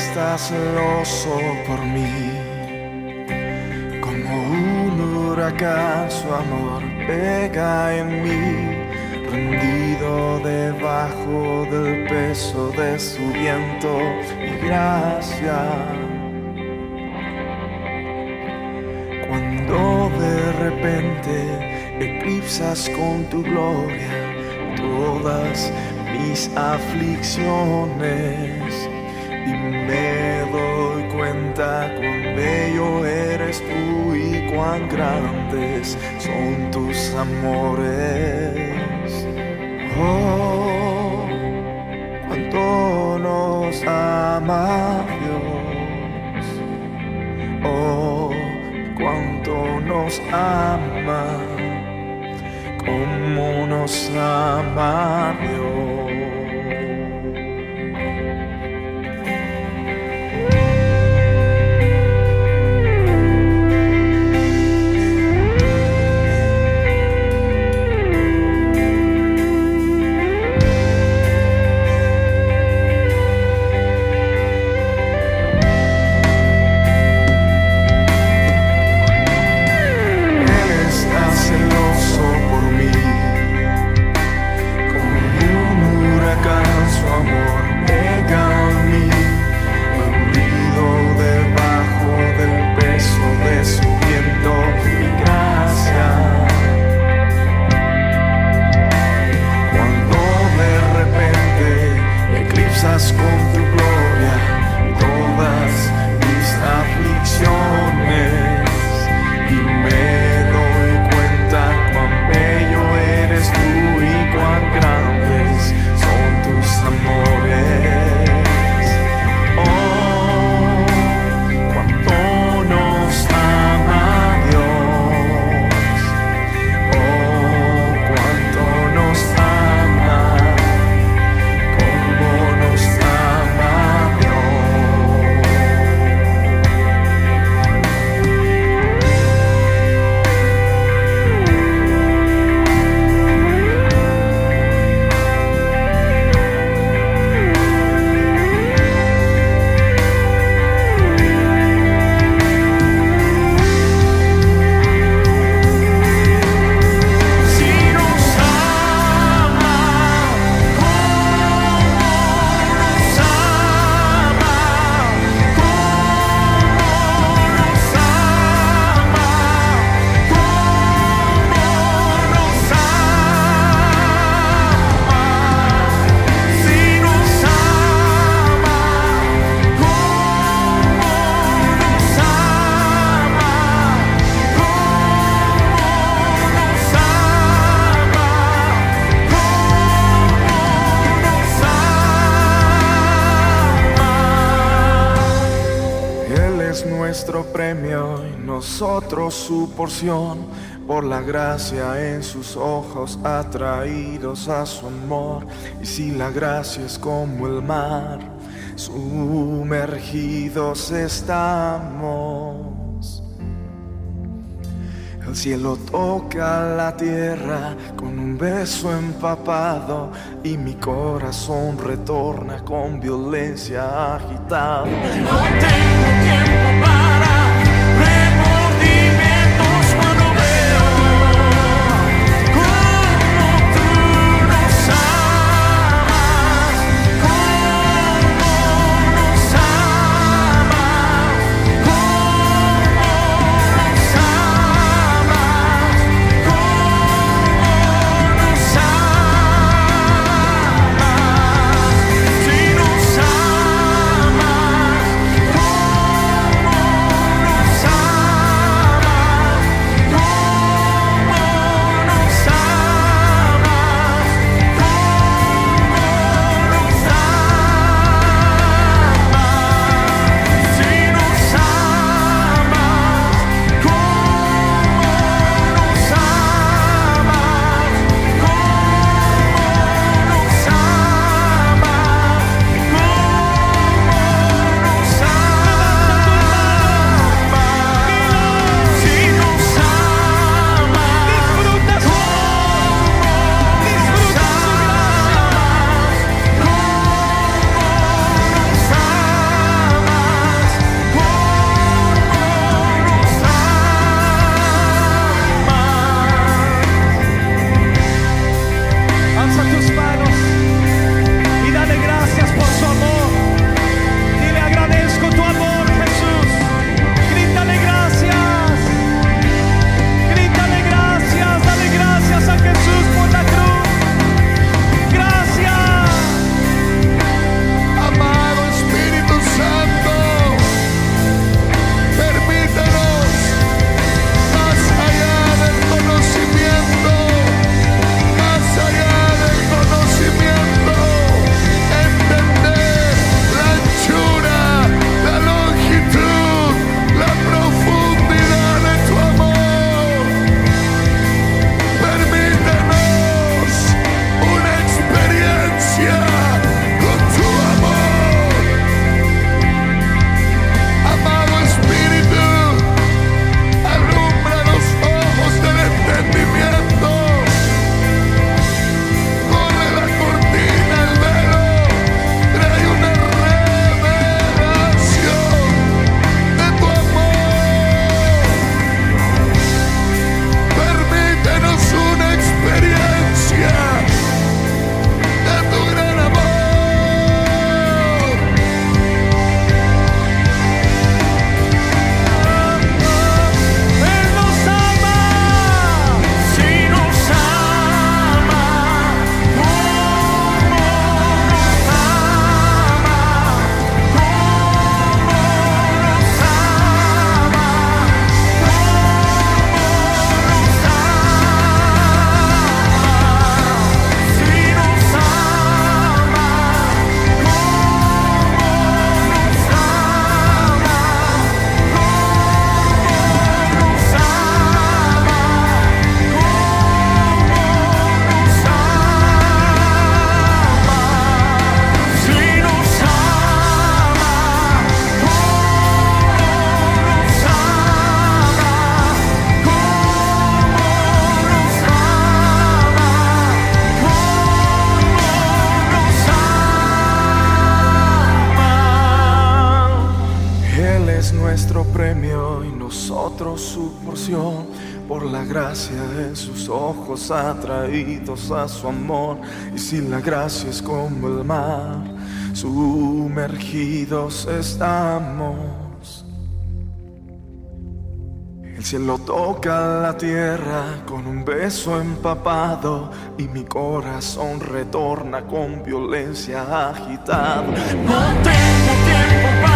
estás celoso por mí. Como un huracán su amor pega en mí, rendido debajo del peso de su viento y gracia. Cuando de repente eclipsas con tu gloria todas mis aflicciones y me doy cuenta cuán bello eres tú y cuán grandes son tus amores. Oh, cuánto nos ama Dios. Oh, cuánto nos ama. Cómo nos ama Dios. Nosotros su porción. Por la gracia en sus ojos atraídos a su amor. Y si la gracia es como el mar, sumergidos estamos. El cielo toca la tierra con un beso empapado y mi corazón retorna con violencia agitado. No tengo tiempo para por la gracia en sus ojos atraídos a su amor. Y si la gracia es como el mar, sumergidos estamos. El cielo toca la tierra con un beso empapado y mi corazón retorna con violencia agitado. No tengo tiempo